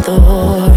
door